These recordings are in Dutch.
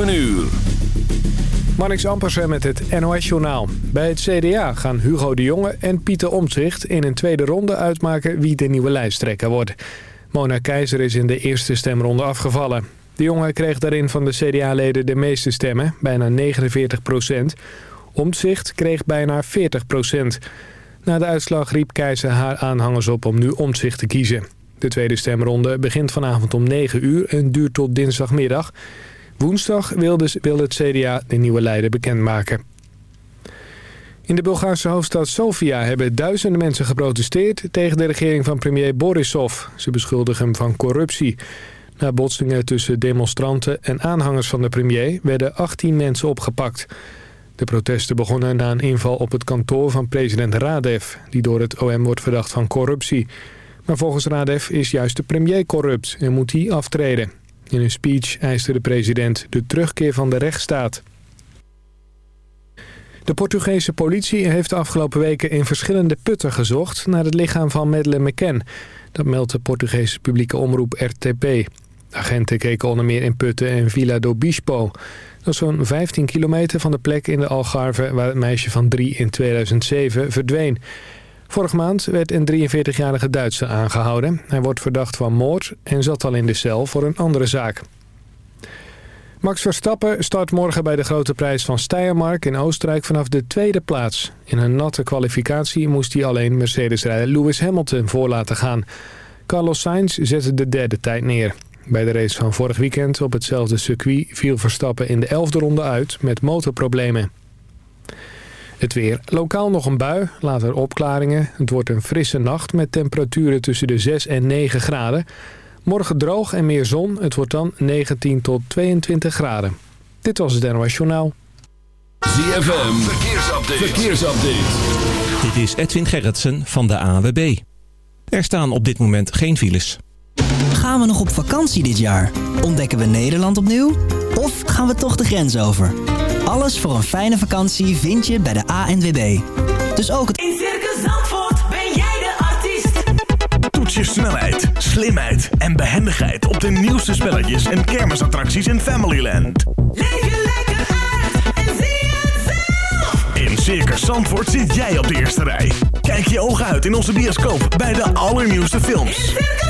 7 uur. Marnix Ampersen met het NOS-journaal. Bij het CDA gaan Hugo de Jonge en Pieter Omtzigt in een tweede ronde uitmaken wie de nieuwe lijsttrekker wordt. Mona Keizer is in de eerste stemronde afgevallen. De Jonge kreeg daarin van de CDA-leden de meeste stemmen, bijna 49 procent. Omtzigt kreeg bijna 40 procent. Na de uitslag riep Keizer haar aanhangers op om nu Omtzigt te kiezen. De tweede stemronde begint vanavond om 9 uur en duurt tot dinsdagmiddag. Woensdag wil, dus, het CDA de nieuwe leider bekendmaken. In de Bulgaarse hoofdstad Sofia hebben duizenden mensen geprotesteerd... tegen de regering van premier Borisov. Ze beschuldigen hem van corruptie. Na botsingen tussen demonstranten en aanhangers van de premier... werden 18 mensen opgepakt. De protesten begonnen na een inval op het kantoor van president Radev... die door het OM wordt verdacht van corruptie. Maar volgens Radev is juist de premier corrupt en moet hij aftreden. In een speech eiste de president de terugkeer van de rechtsstaat. De Portugese politie heeft de afgelopen weken in verschillende putten gezocht... naar het lichaam van Madeleine McCann. Dat meldt de Portugese publieke omroep RTP. agenten keken onder meer in putten en Villa do Bispo. Dat is zo'n 15 kilometer van de plek in de Algarve... waar het meisje van drie in 2007 verdween... Vorige maand werd een 43-jarige Duitser aangehouden. Hij wordt verdacht van moord en zat al in de cel voor een andere zaak. Max Verstappen start morgen bij de grote prijs van Steiermark in Oostenrijk vanaf de tweede plaats. In een natte kwalificatie moest hij alleen Mercedes-rijder Lewis Hamilton voor laten gaan. Carlos Sainz zette de derde tijd neer. Bij de race van vorig weekend op hetzelfde circuit viel Verstappen in de elfde ronde uit met motorproblemen. Het weer. Lokaal nog een bui, later opklaringen. Het wordt een frisse nacht met temperaturen tussen de 6 en 9 graden. Morgen droog en meer zon. Het wordt dan 19 tot 22 graden. Dit was het NOS Journaal. ZFM. Verkeersupdate. Verkeersupdate. Dit is Edwin Gerritsen van de ANWB. Er staan op dit moment geen files. Gaan we nog op vakantie dit jaar? Ontdekken we Nederland opnieuw? Of gaan we toch de grens over? Alles voor een fijne vakantie vind je bij de ANWB. Dus ook het... In Circus Zandvoort ben jij de artiest. Toets je snelheid, slimheid en behendigheid op de nieuwste spelletjes en kermisattracties in Familyland. Leef je lekker uit en zie het zelf. In Circus Zandvoort zit jij op de eerste rij. Kijk je ogen uit in onze bioscoop bij de allernieuwste films. In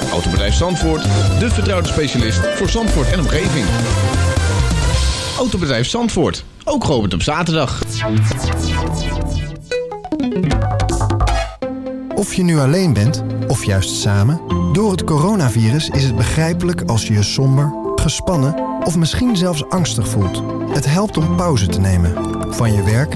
Autobedrijf Zandvoort, de vertrouwde specialist voor Zandvoort en omgeving. Autobedrijf Zandvoort, ook geopend op zaterdag. Of je nu alleen bent, of juist samen... door het coronavirus is het begrijpelijk als je je somber, gespannen... of misschien zelfs angstig voelt. Het helpt om pauze te nemen. Van je werk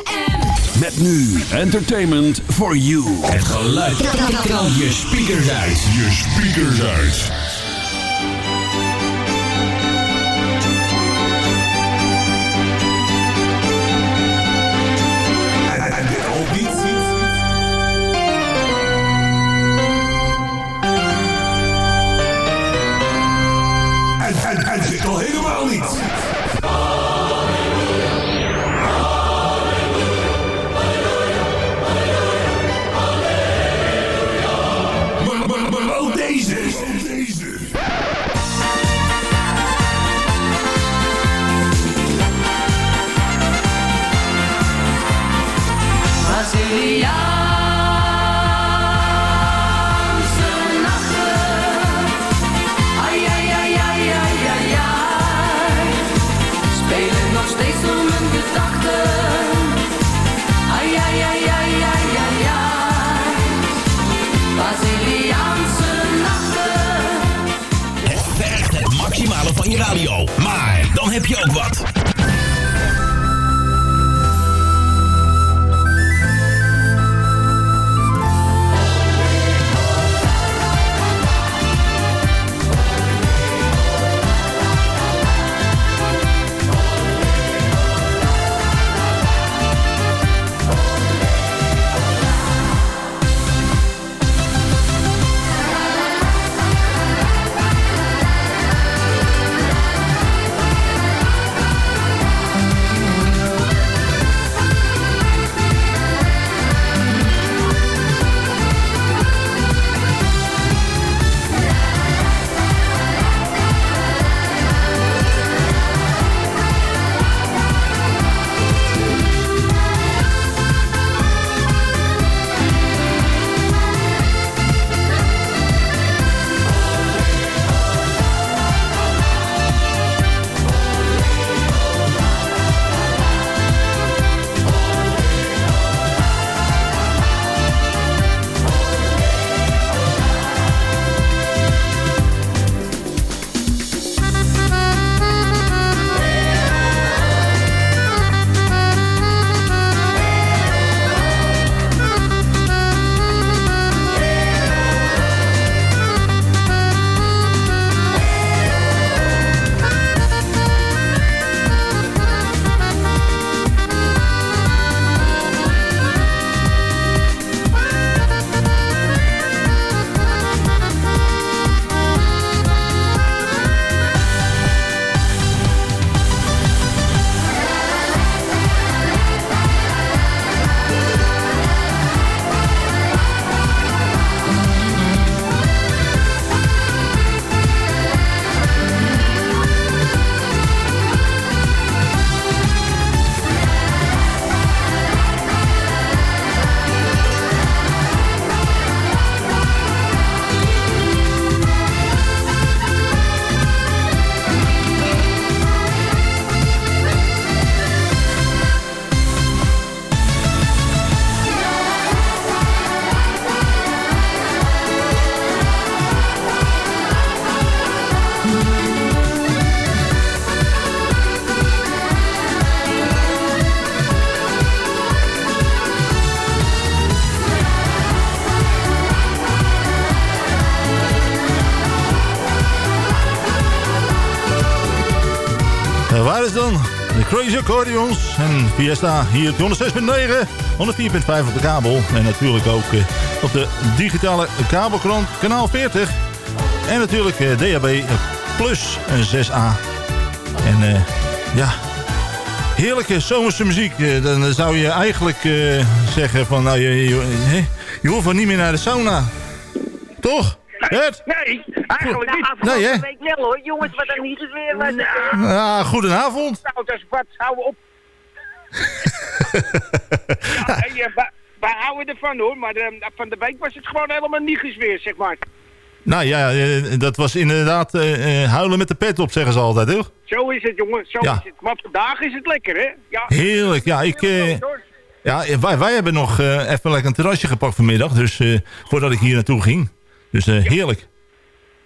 Met nu entertainment for you. Het geluid. Knal je speakers uit. Je speakers uit. De Crazy Accordions en Fiesta hier op 106.9, 104.5 op de kabel. En natuurlijk ook eh, op de digitale kabelkrant kanaal 40. En natuurlijk eh, DHB Plus en 6A. En eh, ja, heerlijke zomerse muziek. Dan zou je eigenlijk zeggen van, nou, je, je, hè, je hoeft wel niet meer naar de sauna. Toch? Nee, eigenlijk niet. Nee, hè? week wel hoor, jongens, wat dan niet is weer. Wat, uh, Ja, goedenavond. nou, dat is wat, hou op. ja, hey, eh, wij, houden ervan hoor, maar eh, van de week was het gewoon helemaal niets weer, zeg maar. Nou ja, eh, dat was inderdaad eh, eh, huilen met de pet op, zeggen ze altijd, toch? Zo is het, jongen, zo Ja. is het. Maar vandaag is het lekker, hè? Ja. Heerlijk, ja, ik... eh, ja, wij, wij hebben nog eh, even lekker een terrasje gepakt vanmiddag, dus eh, voordat ik hier naartoe ging. Dus eh, heerlijk.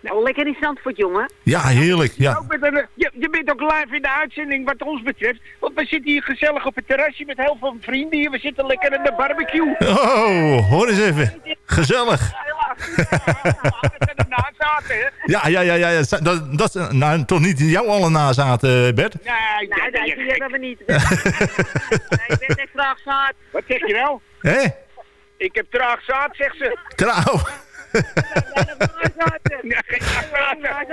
Nou, lekker in Zandvoort, jongen. Ja, heerlijk, ja. Ook met een, je, je bent ook live in de uitzending wat ons betreft. Want we zitten hier gezellig op het terrasje met heel veel vrienden hier. We zitten lekker in de barbecue. Oh, hoor eens even. Gezellig. Ja, ja, ja, ja. ja. Dat, dat is nou, toch niet jou alle nazaten, eh, Bert? Nee, nee, nee, die hebben we niet. nee, ik ben echt graag zaad. Wat zeg je nou? Hé? Ik heb traag zaad, zegt ze. Trouw.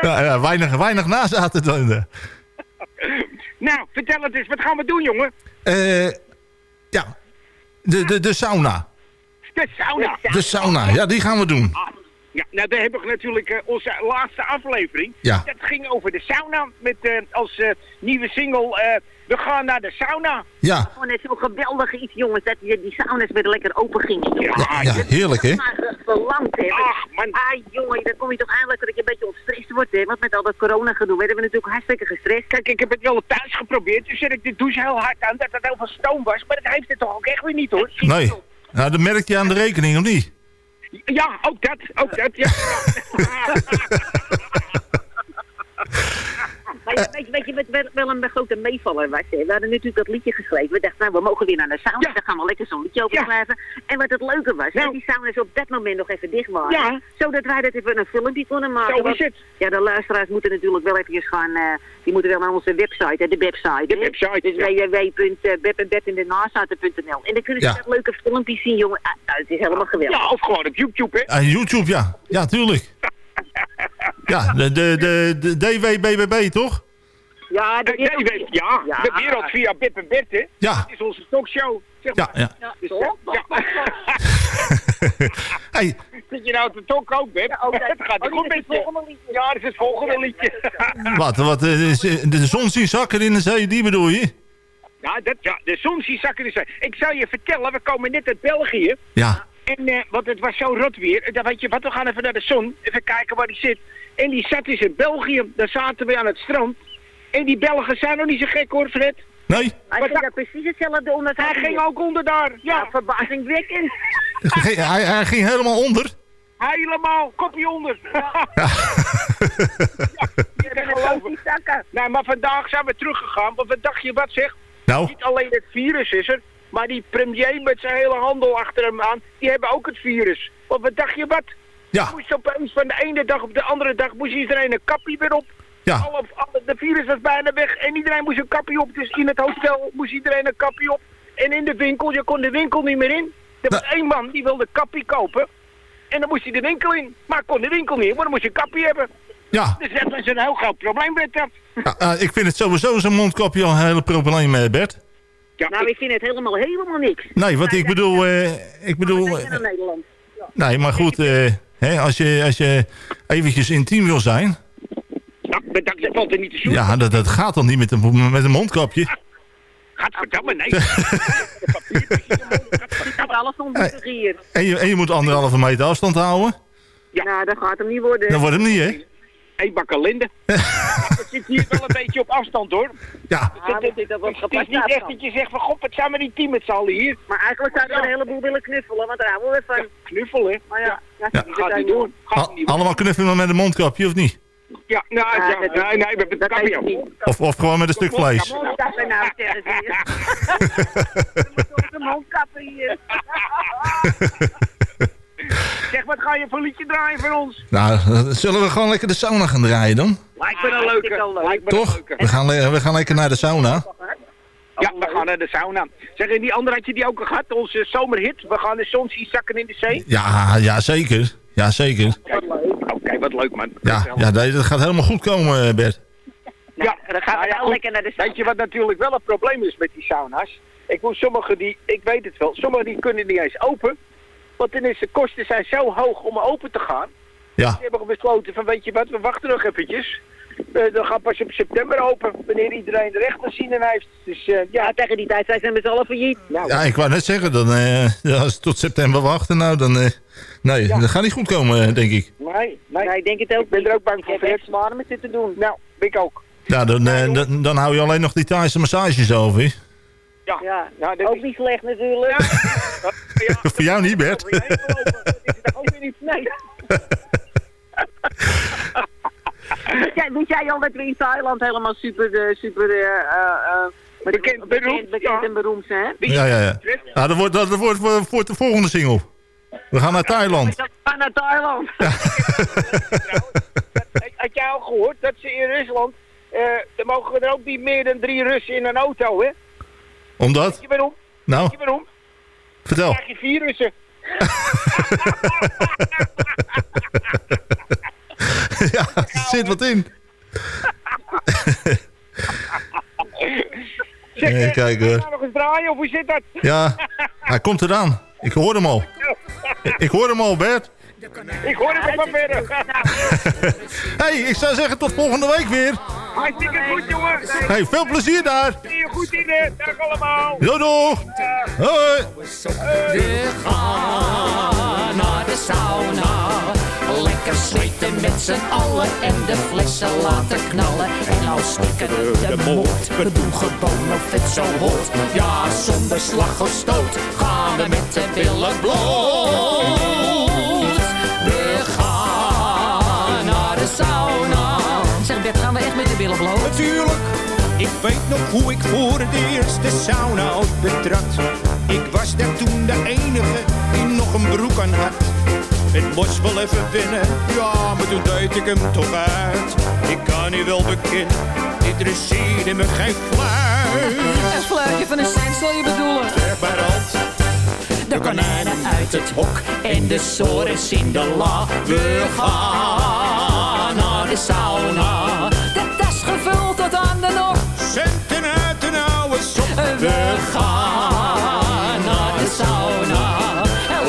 Ja. Ja, weinig, weinig nazaten dan. eh. Nou, vertel het eens. Wat gaan we doen, jongen? Eh, ja, de, de, de sauna. De sauna. De sauna, ja, die gaan we doen. Ja, nou, daar hebben we natuurlijk eh, onze laatste aflevering. Ja. Dat ging over de sauna met eh, als eh, nieuwe single eh, We gaan naar de sauna. Ja, Gewoon net zo'n geweldig iets, jongens, dat die, die sauna's weer lekker open gingen. Ja, ja, ja heerlijk, hè? Maar eh, verlamd, hè. Ach, man. Ah, jongen, dan kom je toch eindelijk dat je een beetje ontstrest wordt, hè. Want met al dat corona gedoe werden we natuurlijk hartstikke gestrest. Kijk, ik heb het wel thuis geprobeerd. Toen zet ik de douche heel hard aan dat het heel veel stoom was. Maar dat heeft het toch ook echt weer niet, hoor. Nee. Nou, dat merk je aan de rekening, of niet? Ja, ook dat. Ook dat, ja. Ja, weet, je, weet je wat wel, wel een grote meevaller was? Hè? We hadden natuurlijk dat liedje geschreven. We dachten, nou, we mogen weer naar de sauna. Daar gaan we lekker zo'n liedje over Ja. schrijven. En wat het leuke was, dat die sauna's op dat moment nog even dicht waren. Ja. Zodat wij dat even een filmpje konden maken. Zo is Want, het. Ja, de luisteraars moeten natuurlijk wel eventjes gaan... eh, die moeten wel naar onze website, hè, de website. De hè. website, Dus ja. En dan kunnen ze Ja. dat leuke filmpjes zien, jongen. Ah, nou, het is helemaal geweldig. Ja, of gewoon op YouTube, hè. Ah, YouTube, ja. Ja, tuurlijk. Ja, de, de, de, de DWBBB, toch? Ja, de nee, weet- ja, Ja. de wereld via Bip en Bert, hè. Ja. Dat is onze talkshow. Zeg Ja, maar. ja. Ja, Dus, toch? ja. Hey, Zit je nou te talk ook, Bip? oh, het gaat oh, goed met het je. volgende liedje. Ja, dat is het volgende liedje. wat, wat, is, eh, de zon zien zakken in de zee, die bedoel je? Ja, dat, ja, de zon zie zakken in de zee. Ik zou je vertellen, we komen net uit België. Ja. En, eh, want het was zo rot weer. Dan weet je wat, we gaan even naar de zon. Even kijken waar die zit. En die zat dus in België. Daar zaten we aan het strand. En die Belgen zijn nog niet zo gek hoor, Fred. Nee? Hij ging da- daar precies hetzelfde onder Hij ging ook onder daar. Ja, Ja, verbazingwekkend. Hij, hij ging helemaal onder. helemaal. Kopje onder. Ja. Die zakken. Nou, maar vandaag zijn we teruggegaan. Want wat dacht je wat zeg? Nou, Niet alleen het virus is er. Maar die premier met zijn hele handel achter hem aan. Die hebben ook het virus. Want wat dacht je wat? ja, Moest opeens van de ene dag op de andere dag moest iedereen een kappie weer op. ja. Alle, alle, de virus was bijna weg en iedereen moest een kappie op. Dus in het hotel moest iedereen een kappie op. En in de winkel, je kon de winkel niet meer in. Er was één man die wilde kappie kopen. En dan moest hij de winkel in. Maar kon de winkel niet in, maar dan moest je een kappie hebben. Ja, Dus dat was een heel groot probleem dat. Ja, eh, ik vind het sowieso zo'n mondkapje al een hele probleem, eh, Bert. Ja, Nou, ik vind het helemaal, helemaal niks. Nee, want ik bedoel... eh, ik bedoel Bedoel, eh, naar Nederland. nee, maar goed, eh, hè, als, je, als je eventjes intiem wil zijn... nou, dat, dat valt er niet te zoeken. Ja, dat, dat gaat dan niet met een, met een mondkapje. Gadverdamme, nee. Alles ongelukkig hier. En je, en je moet anderhalve meter afstand houden. Ja. Nou, dat gaat hem niet worden. Dan wordt hem niet, hè? Bakker linde. Het zit hier wel een beetje op afstand hoor. Ja, Ja, dat is dat wel Het is gepast niet echt dat je zegt van god, wat zijn we die team met z'n allen hier. Maar eigenlijk zouden we een heleboel willen knuffelen, want daar houden we van. Knuffel hè. Maar ja, Gaat niet door. allemaal knuffelen met een mondkapje, of niet? Ja, nou, Ja, ja, dat- nee, nee, we hebben het dat op. niet. Of, of gewoon met een stuk vlees? Mondkappen nou, zeggen ze hier. We moeten onze mondkappen hier. Zeg, wat ga je voor liedje draaien voor ons? Nou, dan zullen we gewoon lekker de sauna gaan draaien dan? Lijkt me een leuke. leuk. Lijkt me een Toch? leuke. We gaan, we gaan lekker naar de sauna. Ja, we gaan naar de sauna. Zeg, en die andere had je die ook al gehad? Onze zomerhit. We gaan de zon zien zakken in de zee. Ja, ja zeker. Ja, zeker. Oké, wat leuk man. Ja, ja dat gaat helemaal goed komen, eh, Bert. Ja, Dan gaan we nou ja, goed. lekker naar de Weet je wat natuurlijk wel een probleem is met die sauna's? Ik moet sommige die, ik weet het wel, sommige die kunnen niet eens open. Want is de kosten zijn zo hoog om open te gaan. Ja, Ze hebben besloten van weet je wat, we wachten nog eventjes. Eh, dan gaan pas op september open, wanneer iedereen de rechten zien en heeft. Dus eh, ja, Ja, tegen die tijd zijn ze met z'n allen failliet. nou, ja ik wou net zeggen, dan, eh, ja, als we tot september wachten, nou dan... nee, dat gaat niet goed komen, denk ik. nee, nee. Nee, ik denk het ook. Ik ben er ook bang Ik voor, heb Fred. echt zwaar met dit te doen. Nou, ik ook. Ja, dan, eh, dan, dan hou je alleen nog die Thaise massages over. Ja, Ja, nou, dat ook is... niet slecht natuurlijk. Ja, Voor jou niet, Bert. Dat is het ook weer niet. Nee. Weet jij, weet jij al dat we in Thailand helemaal super, eh, super eh, eh, eh, met- Bekend, bekend, beroemd, bekend ja. en beroemd zijn? Ja, ja, ja. Nou, dat wordt, dat wordt voor, voor de volgende single. We gaan naar Thailand. We gaan naar Thailand. Had jij al gehoord dat ze in Rusland, eh er mogen er ook niet meer dan drie Russen in een auto, hè? Omdat? Weet je waarom? Nou, Weet je waarom? vertel. Dan krijg je vier Russen. ja, er zit wat in. Zeg, Even eh, kijken, ga hoor. je nog eens draaien of hoe zit dat? Ja, hij komt eraan. Ik hoor hem al. Ik hoor hem al, Bert. Ik hoor het van verder. hey, ik zou zeggen tot volgende week weer. Hartstikke goed, jongen. Hey, veel plezier daar. Zie je goed in, hè? Dag allemaal. Doei, doeg. Hoi. We gaan naar de sauna. Lekker zweten met z'n allen en de flessen laten knallen. En nou stikken we de moord. We doen gewoon of het zo hoort. Ja, zonder slag of stoot gaan we met de billen bloot. Natuurlijk. Ik weet nog hoe ik voor het eerst de sauna betrad. Ik was daar toen de enige die nog een broek aan had. Het moest wel even binnen, ja, maar toen deed ik hem toch uit. Ik kan niet wel bekennen, interesseerde me geen fluit. Een fluitje van een cent zal je bedoelen? Zeg maar. De konijnen uit het hok en de sores in de la. We gaan naar de sauna. Nok. Centen uit een oude sok. We gaan naar de sauna.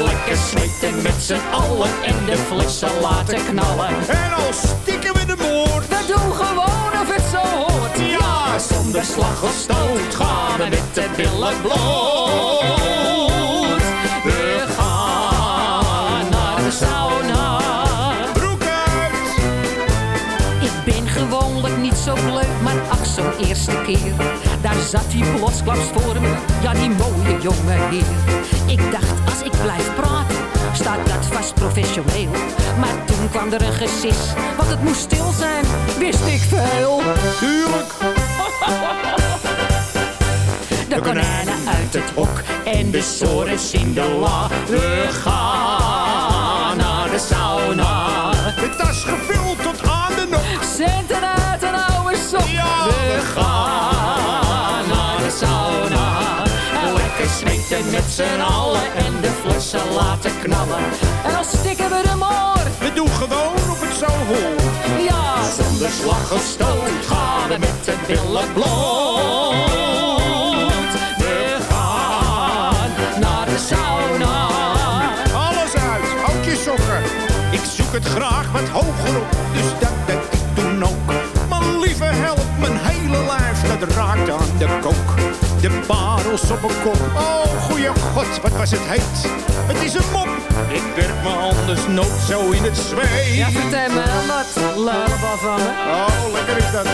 Lekker zweten met z'n allen en de flessen laten knallen. En al stikken we de moord. We doen gewoon of het zo hoort. Ja, zonder slag of stoot gaan we met de billen bloot. Eerste keer. Daar zat hij plotsklaps voor me, ja die mooie jonge heer. Ik dacht, als ik blijf praten, staat dat vast professioneel. Maar toen kwam er een gesis, want het moest stil zijn, wist ik veel. Tuurlijk. De konijnen uit het hok en de sores in de la. We gaan naar de sauna. De tas gevuld tot aan de nok. Centen Ja, we gaan naar de sauna. Lekker zweten met z'n allen en de flessen laten knallen. En dan stikken we de moor. We doen gewoon of het zo hoort. Ja, zonder slag of stoot gaan we met de billen bloot. We gaan naar de sauna. Alles uit, ook je sokken. Ik zoek het graag wat hoger op, dus raakt aan de kook. De parels op mijn kop, oh goeie god, wat was het heet. Het is een mop, ik werk me anders nooit zo in het zweet. Ja, vertel me wat lullen van me. Oh, lekker is dat.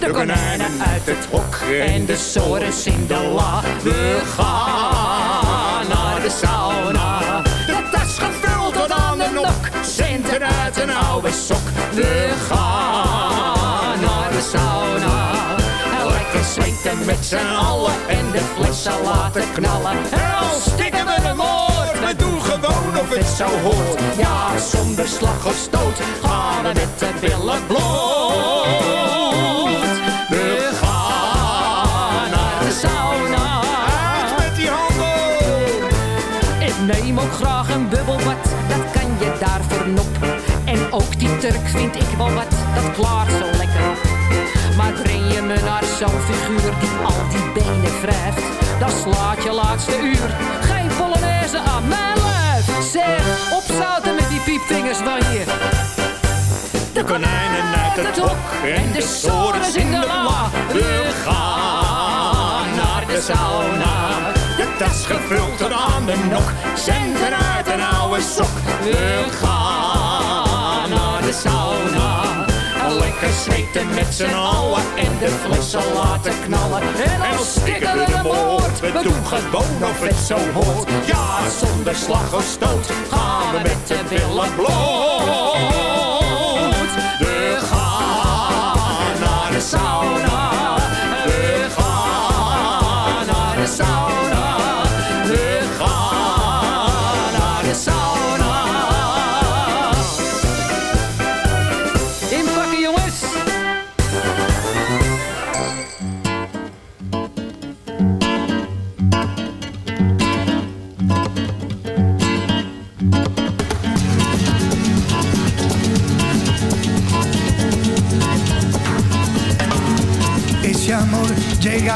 De konijnen uit het hok en de sores in de la. We gaan naar de sauna. De tas gevuld tot aan de nok. Centen uit een oude sok. We gaan met z'n allen en de flessen laten knallen. En dan stikken we de moord. We doen gewoon of het zo hoort. Ja, zonder slag of stoot gaan we met de billen bloot. We gaan naar de sauna. Uit met die handen. Ik neem ook graag een bubbelbad, dat kan je daarvoor nop. En ook die Turk vind ik wel wat, dat klaart zo zo'n figuur die al die benen wrijft, dan slaat je laatste uur. Geen Polonaise aan mijn lijf. Zeg, opzouten met die piepvingers van je. De konijnen uit het hok en de sores in de la. We gaan naar de sauna. De tas gevuld tot aan de nok. Centen uit een oude sok. We gaan naar de sauna. Lekker zweten met z'n allen en de flessen laten knallen. En dan stikken we de moord. We doen gewoon of het zo hoort. Ja, zonder slag of stoot gaan we met de billen bloot.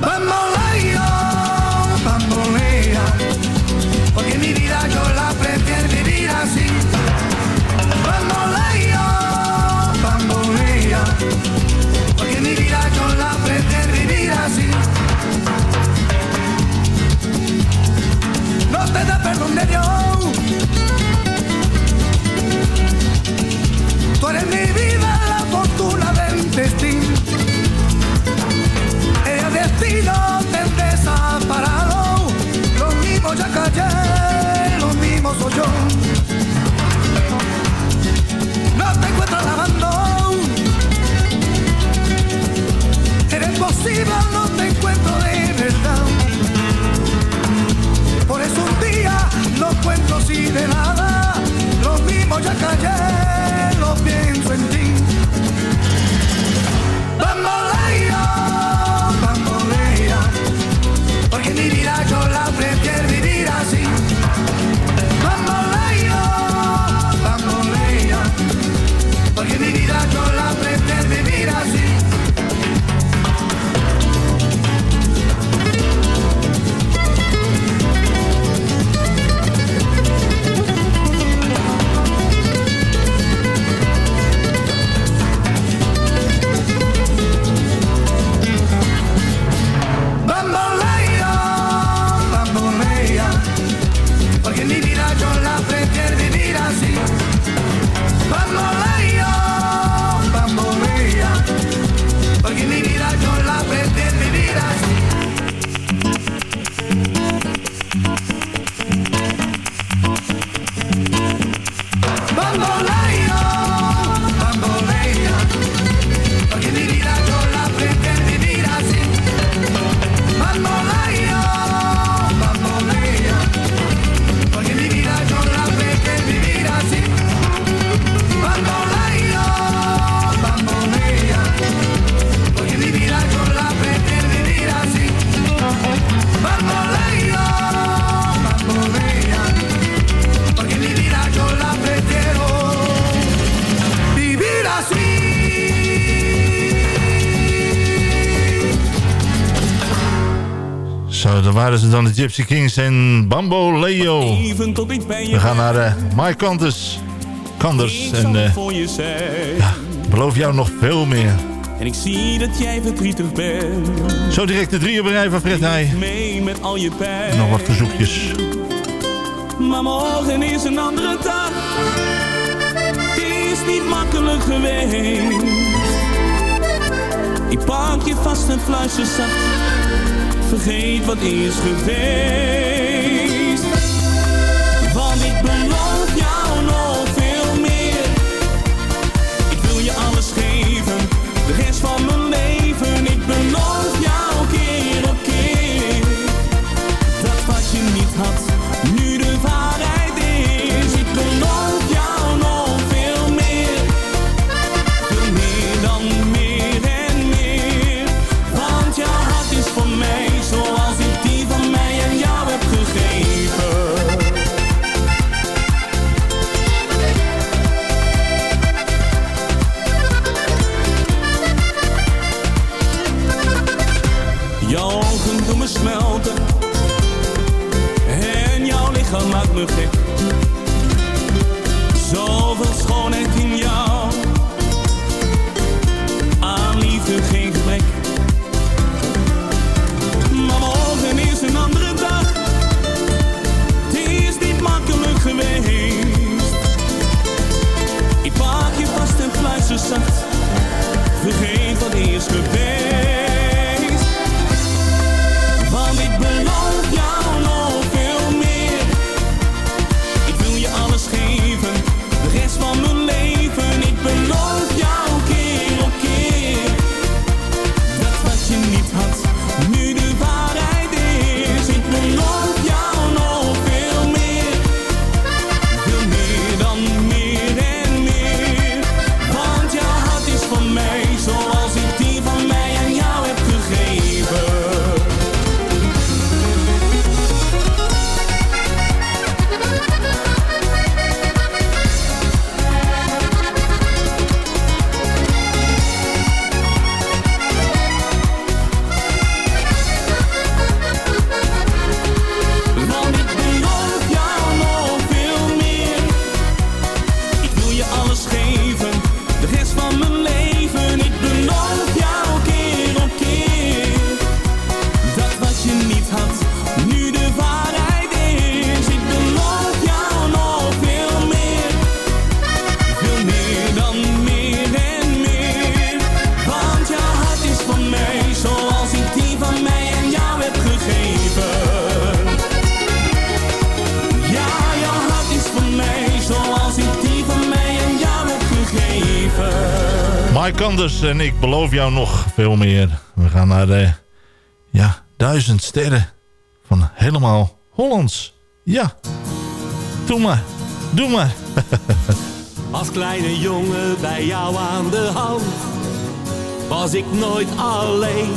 Vamos, Leyo. Porque mi vida yo la prefiero vivir así. Vamos, Leyo. Porque mi vida yo la prefiero vivir así. No te da perdón de Dios. Por en mi vida. ya callé, lo mismo soy yo. Zo, dan waren ze dan de Gypsy Kings en Bambo Leo. We gaan naar uh, Mike Cantus. Kanders. En uh, ja, beloof jou nog veel meer. En ik zie dat jij verdrietig bent. Zo direct de drie op rij van Fred Heij. mee met al je pijn. Nog wat verzoekjes. Maar morgen is een andere dag. Het is niet makkelijk geweest. Ik pak je vast en fluister zacht. Vergeet wat is geweest. Want ik beloof jou nog veel meer. Ik wil je alles geven. De rest van mijn leven. Ik beloof jou keer op keer. Dat wat je niet had. Kanders en ik beloof jou nog veel meer. We gaan naar de ja, duizend sterren van helemaal Hollands. Ja, doe maar, doe maar. Als kleine jongen bij jou aan de hand was ik nooit alleen.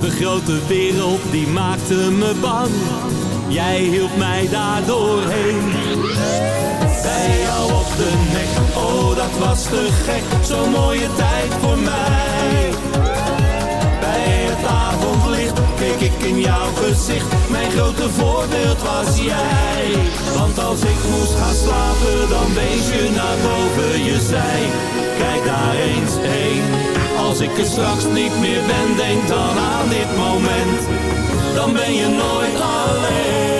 De grote wereld die maakte me bang, jij hielp mij daar doorheen. Bij jou op de nek, was te gek, zo'n mooie tijd voor mij. Bij het avondlicht keek ik in jouw gezicht, mijn grote voorbeeld was jij. Want als ik moest gaan slapen, dan wees je naar boven je zij. Kijk daar eens heen, als ik er straks niet meer ben, denk dan aan dit moment. Dan ben je nooit alleen.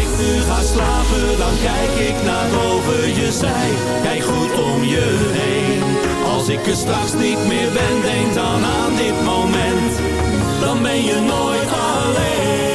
Ik nu ga slapen, dan kijk ik naar boven je zij. Kijk goed om je heen. Als ik er straks niet meer ben, denk dan aan dit moment. Dan ben je nooit alleen.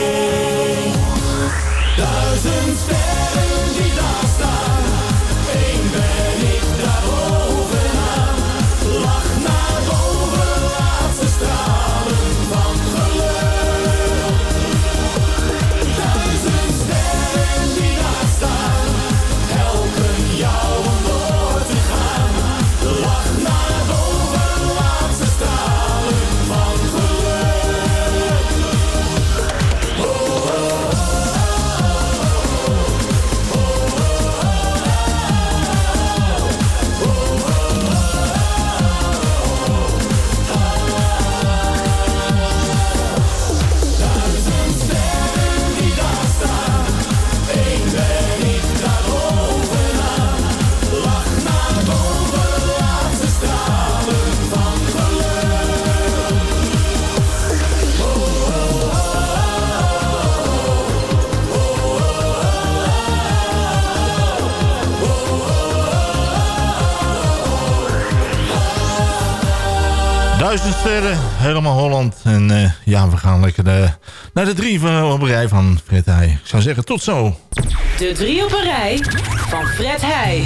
Helemaal Holland. En eh, ja, we gaan lekker eh, naar de drie van, op rij van Fred Heij. Ik zou zeggen, tot zo. De drie op rij van Fred Heij.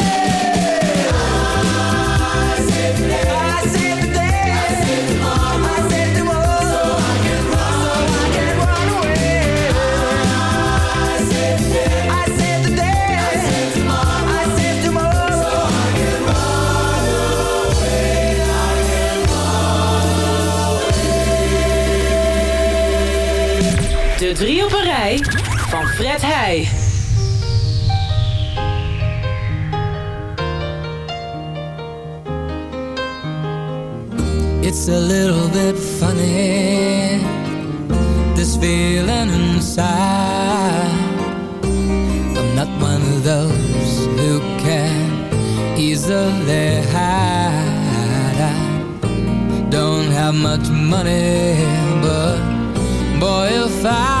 De drie op een rij van Fred Heij. It's a little bit funny, this feeling inside. I'm not one of those who can easily hide. I don't have much money, but boy, if I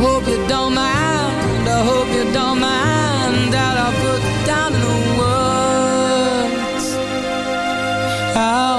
hope you don't mind. I hope you don't mind that I put down in words how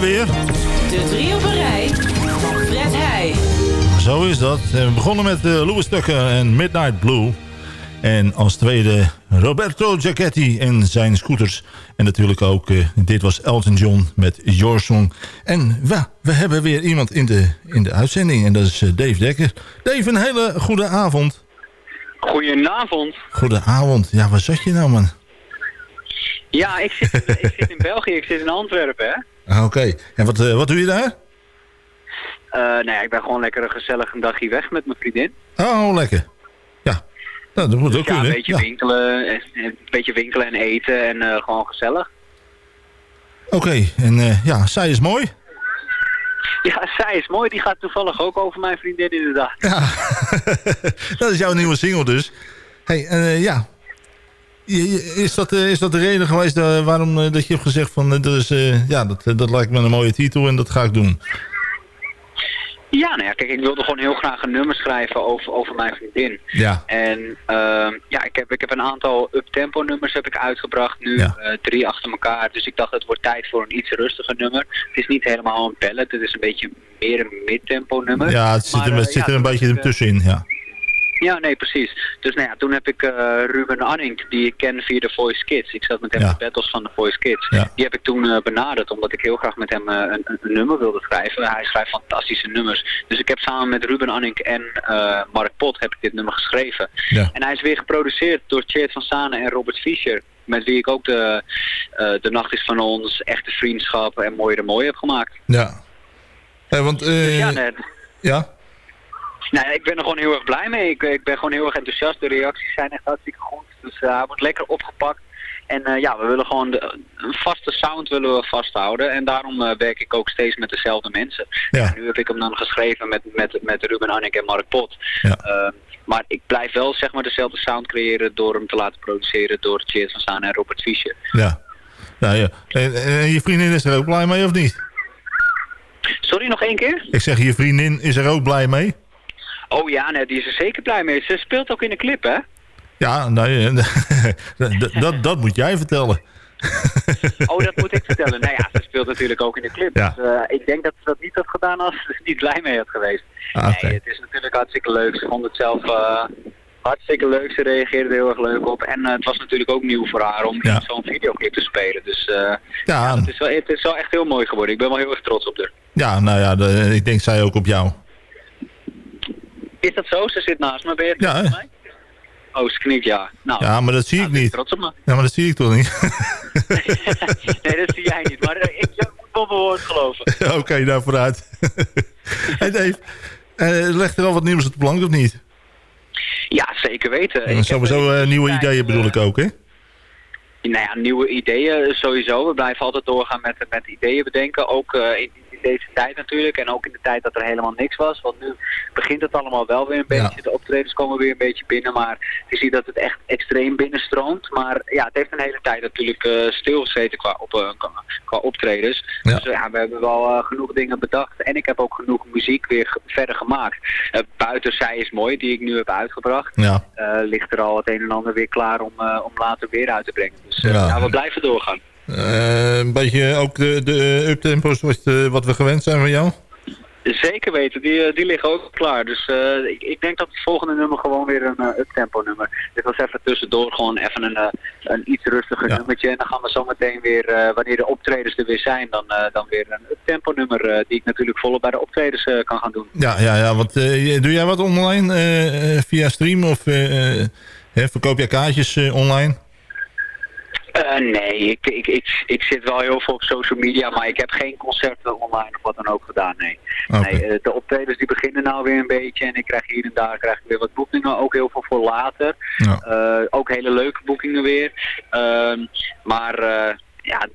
Ze weer. De drie op een rij van Fred Heij. Zo is dat. We begonnen met uh, Louis Tucker en Midnight Blue. En als tweede Roberto Giacchetti en zijn scooters. En natuurlijk ook, eh, dit was Elton John met Your Song. En ja, we hebben weer iemand in de, in de uitzending. En dat is eh, Dave Dekker. Dave, een hele goede avond. Goedenavond. Goede avond. Ja, waar zat je nou, man? Ja, ik zit, ik zit in België, ik zit in Antwerpen, hè. Ah, Oké. En wat, eh, wat doe je daar? Eh nou ja, ik ben gewoon lekker een gezellig een dagje weg met mijn vriendin. Oh, lekker. Ja, nou, dat moet Dus ook ja, een kunnen. beetje, Ja. winkelen, en- een beetje winkelen en eten en eh, gewoon gezellig. Oké, en ja, zij is mooi. Ja, zij is mooi, die gaat toevallig ook over mijn vriendin inderdaad. dat is jouw nieuwe single dus. hey, eh, ja. Is dat, eh, is dat de reden geweest eh, waarom eh, dat je hebt gezegd van... dat, is, eh, ja, dat, dat lijkt me een mooie titel en dat ga ik doen. Ja, nou ja, kijk, ik wilde gewoon heel graag een nummer schrijven over, over mijn vriendin. Ja. En ehm, ja, ik heb, ik heb een aantal up-tempo nummers heb ik uitgebracht nu, Ja. drie achter elkaar. Dus ik dacht, het wordt tijd voor een iets rustiger nummer. Het is niet helemaal een ballad, het is een beetje meer een mid-tempo nummer. Ja, het zit, Maar, er, het zit ja, een beetje heb ik, eh, tussenin, ja. Ja, nee, precies. Dus nou ja, toen heb ik eh, Ruben Anning, die ik ken via de Voice Kids. Ik zat met hem Ja. in de battles van de Voice Kids. Ja. Die heb ik toen eh, benaderd, omdat ik heel graag met hem eh, een, een, nummer wilde schrijven. Hij schrijft fantastische nummers. Dus ik heb samen met Ruben Anning en Mark Pot heb ik dit nummer geschreven. Ja. En hij is weer geproduceerd door Tjeerd van Sane en Robert Fischer. Met wie ik ook de, de Nacht is van ons, Echte Vriendschap en Mooie de Mooie heb gemaakt. Ja. Want, Dus ja, net. ja? Nou, ik ben er gewoon heel erg blij mee. Ik, ik ben gewoon heel erg enthousiast. De reacties zijn echt hartstikke goed. Dus eh, hij wordt lekker opgepakt. En eh, ja, we willen gewoon de, een vaste sound willen we vasthouden. En daarom eh, werk ik ook steeds met dezelfde mensen. Ja. Nu heb ik hem dan geschreven met, met, met Ruben Annik en Mark Pot. Ja. Eh, maar ik blijf wel zeg maar dezelfde sound creëren door hem te laten produceren door Cheers van Saan en Robert Fischer. Ja. Nou ja. En, en je vriendin is er ook blij mee of niet? Sorry, nog één keer? Ik zeg, je vriendin is er ook blij mee? Oh ja, nee, die is er zeker blij mee. Ze speelt ook in de clip, hè? Ja, nee, dat, dat, dat moet jij vertellen. Oh, dat moet ik vertellen. Nou ja, ze speelt natuurlijk ook in de clip. Ja. Dus eh, ik denk dat ze dat niet had gedaan als ze er niet blij mee had geweest. Ah. Nee, het is natuurlijk hartstikke leuk. Ze vond het zelf eh, hartstikke leuk. Ze reageerde er heel erg leuk op. En eh, het was natuurlijk ook nieuw voor haar om Ja. zo'n videoclip te spelen. Dus eh, Ja, het, is wel, het is wel echt heel mooi geworden. Ik ben wel heel erg trots op haar. ja nou ja, de- ik denk zij ook op jou. Is dat zo? Ze zit naast me. Ben je het Ja, mij? Oh, ze knikt ja. Nou, Ja, maar dat zie ik niet. trots op me. Ja, maar dat zie ik toch niet? nee, dat zie jij niet. Maar eh, ik moet wel mijn woord geloven. Oké, nou vooruit. hey Dave, eh, leg er al wat nieuws op de plank of niet? Ja, zeker weten. Heb- Sowieso eh, nieuwe ideeën bedoel ik ook, hè? nou ja, nieuwe ideeën sowieso. We blijven altijd doorgaan met, met ideeën bedenken. Ook in, in deze tijd natuurlijk. En ook in de tijd dat er helemaal niks was. Want nu begint het allemaal wel weer een beetje. De optredens komen weer een beetje binnen. Maar je ziet dat het echt extreem binnenstroomt. Maar ja, het heeft een hele tijd natuurlijk eh, stilgezeten qua, op, eh, qua, optredens. Dus ja, we hebben wel eh, genoeg dingen bedacht. En ik heb ook genoeg muziek weer verder gemaakt. Eh, buiten Zij is Mooi, die ik nu heb uitgebracht. Ja. eh, ligt er al het een en ander weer klaar om, eh, om later weer uit te brengen. Dus eh, ja, we blijven doorgaan. Eh, een beetje ook de, de uptempo's wat, eh, wat we gewend zijn van jou? Zeker weten, die, eh, die liggen ook klaar. Dus ik, ik denk dat het volgende nummer gewoon weer een uh, uptempo nummer. Dit was even tussendoor gewoon even een, een iets rustiger nummertje. En dan gaan we zometeen weer, wanneer de optredens er weer zijn, dan, dan weer een uptempo nummer die ik natuurlijk volop bij de optredens kan gaan doen. Ja, ja, ja. Wat, eh, doe jij wat online via stream of hè, verkoop jij kaartjes online? Eh, nee, ik, ik, ik, ik zit wel heel veel op social media, maar ik heb geen concerten online of wat dan ook gedaan, nee. Nee eh, de optredens die beginnen nou weer een beetje en ik krijg hier en daar krijg ik weer wat boekingen, ook heel veel voor later. Ja. Eh, ook hele leuke boekingen weer. Ehm, maar ja,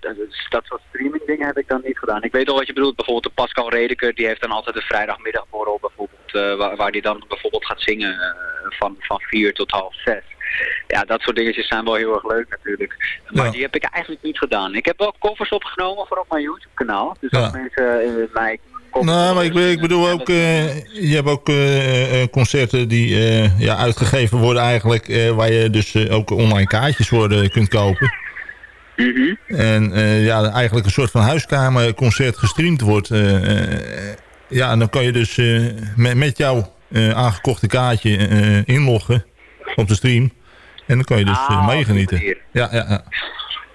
dat soort streaming dingen heb ik dan niet gedaan. Ik weet al wat je bedoelt, bijvoorbeeld de Pascal Redeker, die heeft dan altijd een vrijdagmiddagborrel bijvoorbeeld, waar, waar die dan bijvoorbeeld gaat zingen van, van vier tot half zes. Ja, dat soort dingetjes zijn wel heel erg leuk natuurlijk. Maar die heb ik eigenlijk niet gedaan. Ik heb wel covers opgenomen voor op mijn YouTube kanaal. Dus als mensen eh, mij Nou, maar ik, be- ik bedoel ook, eh, je hebt ook eh, concerten die ja, uitgegeven worden eigenlijk, waar je dus ook online kaartjes voor kunt kopen. Mhm. En ja, eigenlijk een soort van huiskamerconcert gestreamd wordt. ja, en dan kan je dus met, met jouw aangekochte kaartje inloggen op de stream. En dan kan je dus eh, Ah, die meegenieten. Ja, ja, ja.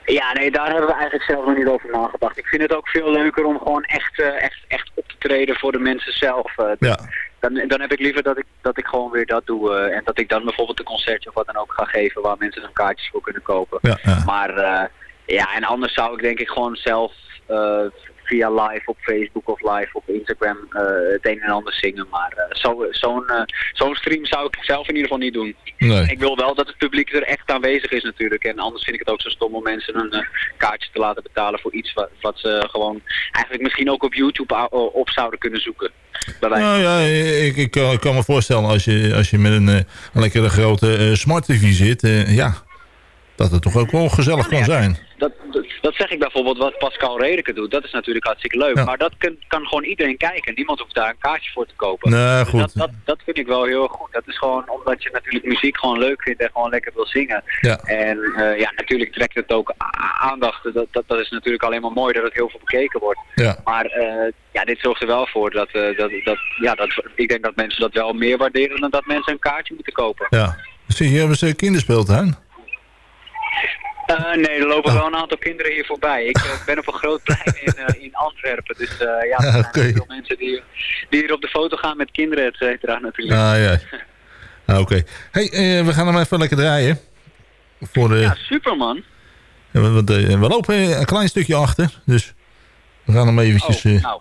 Ja, nee, daar hebben we eigenlijk zelf nog niet over nagedacht. Ik vind het ook veel leuker om gewoon echt, eh, echt, echt op te treden voor de mensen zelf. eh. Ja. dan, dan heb ik liever dat ik, dat ik gewoon weer dat doe. eh, en dat ik dan bijvoorbeeld een concertje of wat dan ook ga geven waar mensen dan kaartjes voor kunnen kopen. Ja, ja. Maar eh, ja, en anders zou ik denk ik gewoon zelf eh, via live op Facebook of live op Instagram eh, het een en ander zingen. Maar eh, zo- zo'n eh, zo'n stream zou ik zelf in ieder geval niet doen. Nee. Ik wil wel dat het publiek er echt aanwezig is natuurlijk. En anders vind ik het ook zo stom om mensen een kaartje te laten betalen voor iets wat, wat ze gewoon eigenlijk misschien ook op YouTube op zouden kunnen zoeken. Nou ja, ik, ik, kan, ik kan me voorstellen als je, als je met een, een lekkere grote smart tv zit, ja, dat het toch ook wel gezellig kan zijn. Dat, dat, zeg ik bijvoorbeeld wat Pascal Redeke doet. Dat is natuurlijk hartstikke leuk. Ja. Maar dat kan, kan gewoon iedereen kijken. Niemand hoeft daar een kaartje voor te kopen. Nee, Dus goed. Dat, dat, dat vind ik wel heel erg goed. Dat is gewoon omdat je natuurlijk muziek gewoon leuk vindt en gewoon lekker wil zingen. Ja. En eh, ja, natuurlijk trekt het ook aandacht. Dat, dat, dat is natuurlijk alleen maar mooi dat het heel veel bekeken wordt. Ja. Maar eh, ja, dit zorgt er wel voor dat, eh, dat, dat, ja, dat ik denk dat mensen dat wel meer waarderen dan dat mensen een kaartje moeten kopen. Ja. Zie je, hebben ze een kinderspeeltuin? Eh, nee, er lopen Oh. wel een aantal kinderen hier voorbij. Ik eh, ben op een groot plein in, eh, in Antwerpen. Dus ja, er zijn heel veel mensen die, die hier op de foto gaan met kinderen, et cetera, natuurlijk. Ah, ja. Ah, Oké. Hey, we gaan hem even lekker draaien. Voor de, Ja, super man. Ja, we lopen een klein stukje achter, dus we gaan hem eventjes... Oh, nou.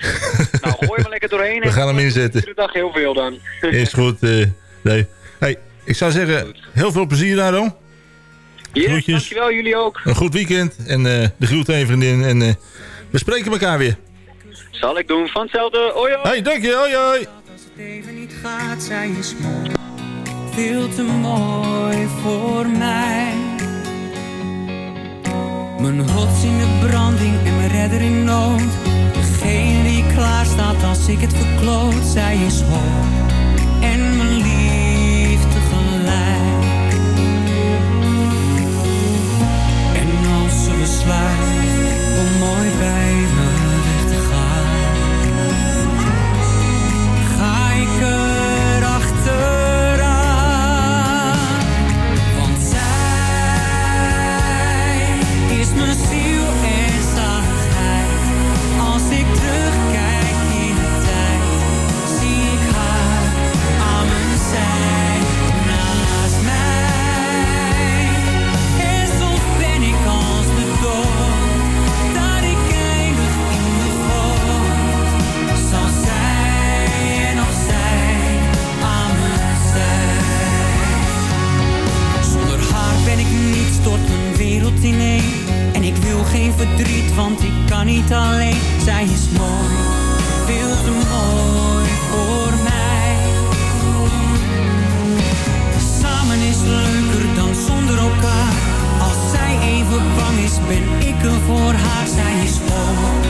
nou, gooi hem lekker doorheen. We gaan hem inzetten. Iedere dag heel veel dan. Is goed, nee. Hey, ik zou zeggen, heel veel plezier daar dan. Yes, Groetjes. dankjewel, jullie ook. Een goed weekend en eh, de groeten aan je vriendin. En eh, we spreken elkaar weer. Zal ik doen van hetzelfde. Hoi, hoi. Hey, dank je. Hoi, hoi. even niet gaat, zij is mooi. Veel te mooi voor mij. Mijn rots in de branding en mijn redder in nood. Degene die klaar staat als ik het verkloot. Zij is hoog en mijn En ik wil geen verdriet, want ik kan niet alleen. Zij is mooi, veel te mooi voor mij. Samen is leuker dan zonder elkaar. Als zij even bang is, ben ik er voor haar. Zij is mooi.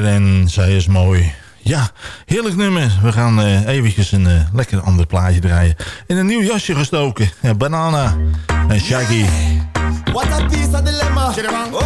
En zij is mooi. Ja, heerlijk nummer. We gaan eh eventjes een eh, lekker ander plaatje draaien. In een nieuw jasje gestoken. Ja, Banana en Shaggy. What a piece of dilemma. Oh.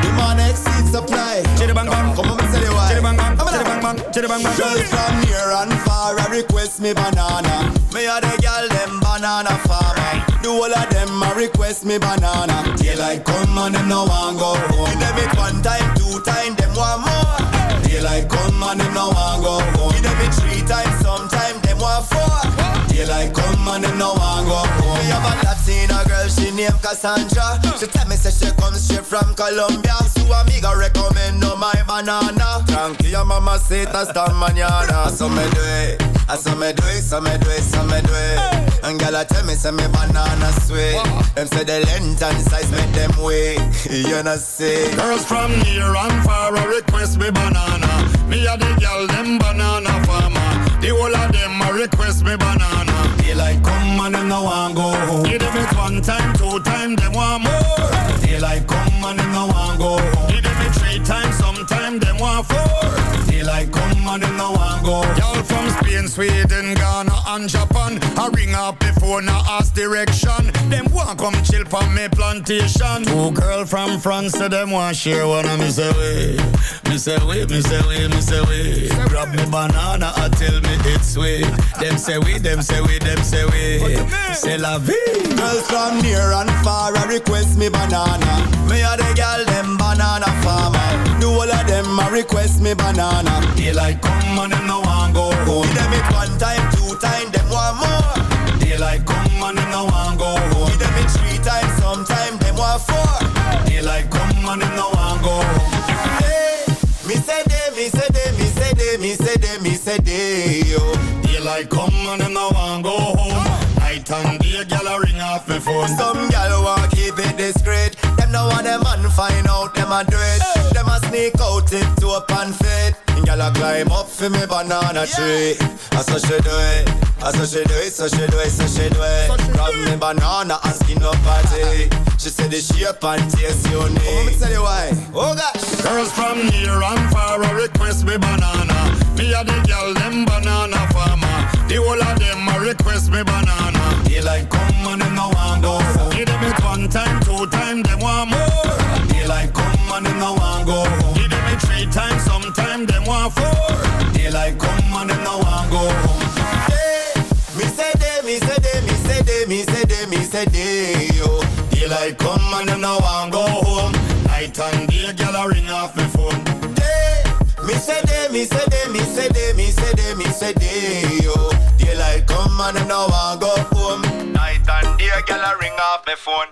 Demand exceeds supply. Chittabang, bang. Come on, tell you why. Chittabang, bang. Chittabang, bang. Chittabang, bang. Girls from near and far, I request me banana. Me a the girl, them banana farmer. The whole of them, I request me banana. Daylight come and them no want go home. Give them one time, two time, them want more. Daylight come and them no want go home. Give them it three times, sometime them want four. Daylight come and them no want go home. Me have a Latina girl, she named Cassandra. She tell me say she comes straight from Colombia. So amiga recommend no my banana. Tranquila mama say hasta mañana. So me do it, so me do it, so me do it, so me do it. And girl I tell me say me banana sweet. Them say the length and size make them wait. You know see. Girls from near and far a request me banana. Me a the girl them banana farmer. The whole of them a request me banana. Daylight come and them no want go home. Give them it one time, two time, them want more. Daylight come and them no want go home. Give them it three times, sometime them want four. Daylight come and them no want go. Y'all from Spain, Sweden, Ghana and Japan. I ring up before now ask direction. Them want come chill from me plantation. Two girl from France, so them want share one of me say way. Me say way, me say way, me say way. Grab me banana, I tell me it's sweet. Them say we, them say we, them say we. Say la vie. Girls from near and far I request me banana. Me a the girl them banana farmer. Do all of them a request me banana. Daylight like, come and them no want go home. Give them it one time, two time, them want more. Daylight come and them no want go home. Give them it three times, sometime them want four. Daylight come and them no want go home. Hey, me say they, me say they, me say they, me say they, me say they, yo. Daylight come and them no want go home. Night and day, gyal a ring off me phone. Some gal want keep it discreet. Them no want them man find out them a do it. Them a sneak out tip top and fit. Gal a climb up for me banana tree. I so she do it. I so she do it, so she do it, so she do it. Grab me banana and skin up party. She said the shape and taste unique. Oh, let me tell you why. Oh gosh. Girls from near and far a request me banana. Me a the girl them banana farmer. The whole of them a request me banana. Daylight come and them no want go. Give them it one time, two time, them want more. Ring off me phone. Hey, me say they, me say they, me say they, me say they, me say they, yo. Daylight come and them no want go home. Night and day, girl a ring off me phone.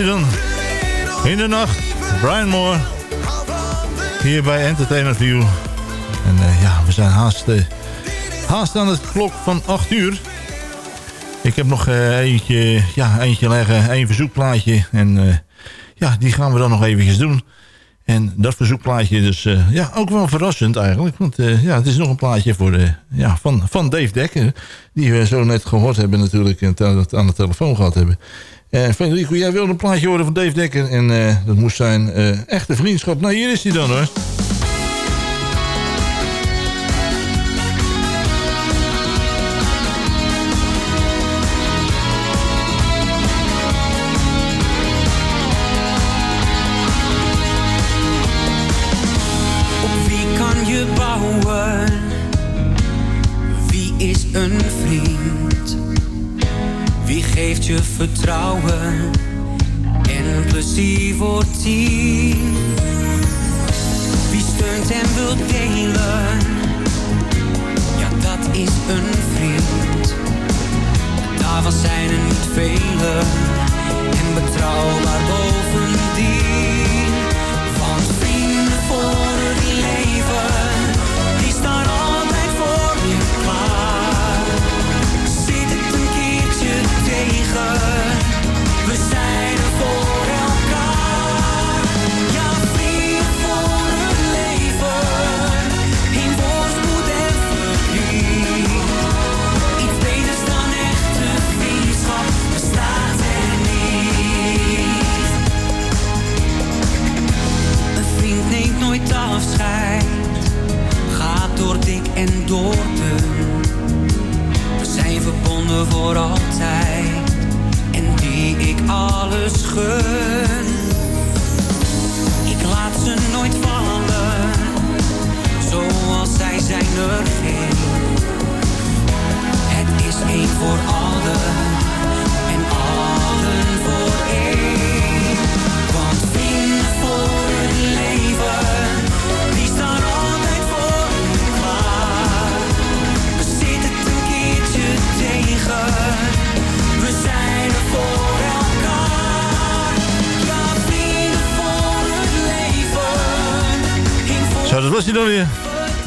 In de nacht, Brian Moore. Hier bij Entertainment View. En eh, ja, we zijn haast, eh, haast aan het klok van 8 uur. Ik heb nog eh, eentje, ja, eentje leggen, één verzoekplaatje. En ja, die gaan we dan nog eventjes doen. En dat verzoekplaatje dus, ja, ook wel verrassend eigenlijk. Want ja, het is nog een plaatje voor, ja, van, van Dave Dekker. Die we zo net gehoord hebben natuurlijk en aan de telefoon gehad hebben. Eh Federico, jij wilde een plaatje horen van Dave Dekker. En eh, dat moest zijn eh, echte vriendschap. Nou, hier is hij dan hoor.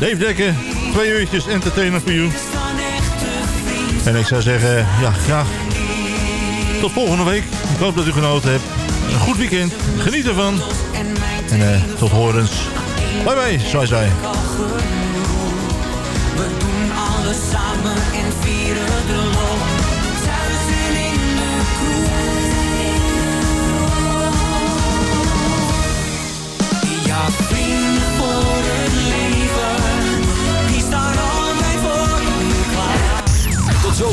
Dave Dekker, twee uurtjes entertainment voor you. En ik zou zeggen, ja, graag tot volgende week. Ik hoop dat u genoten hebt. Een goed weekend. Geniet ervan. En eh, tot horens. Bye bye, zwaai zwaai. We doen alles samen en vieren.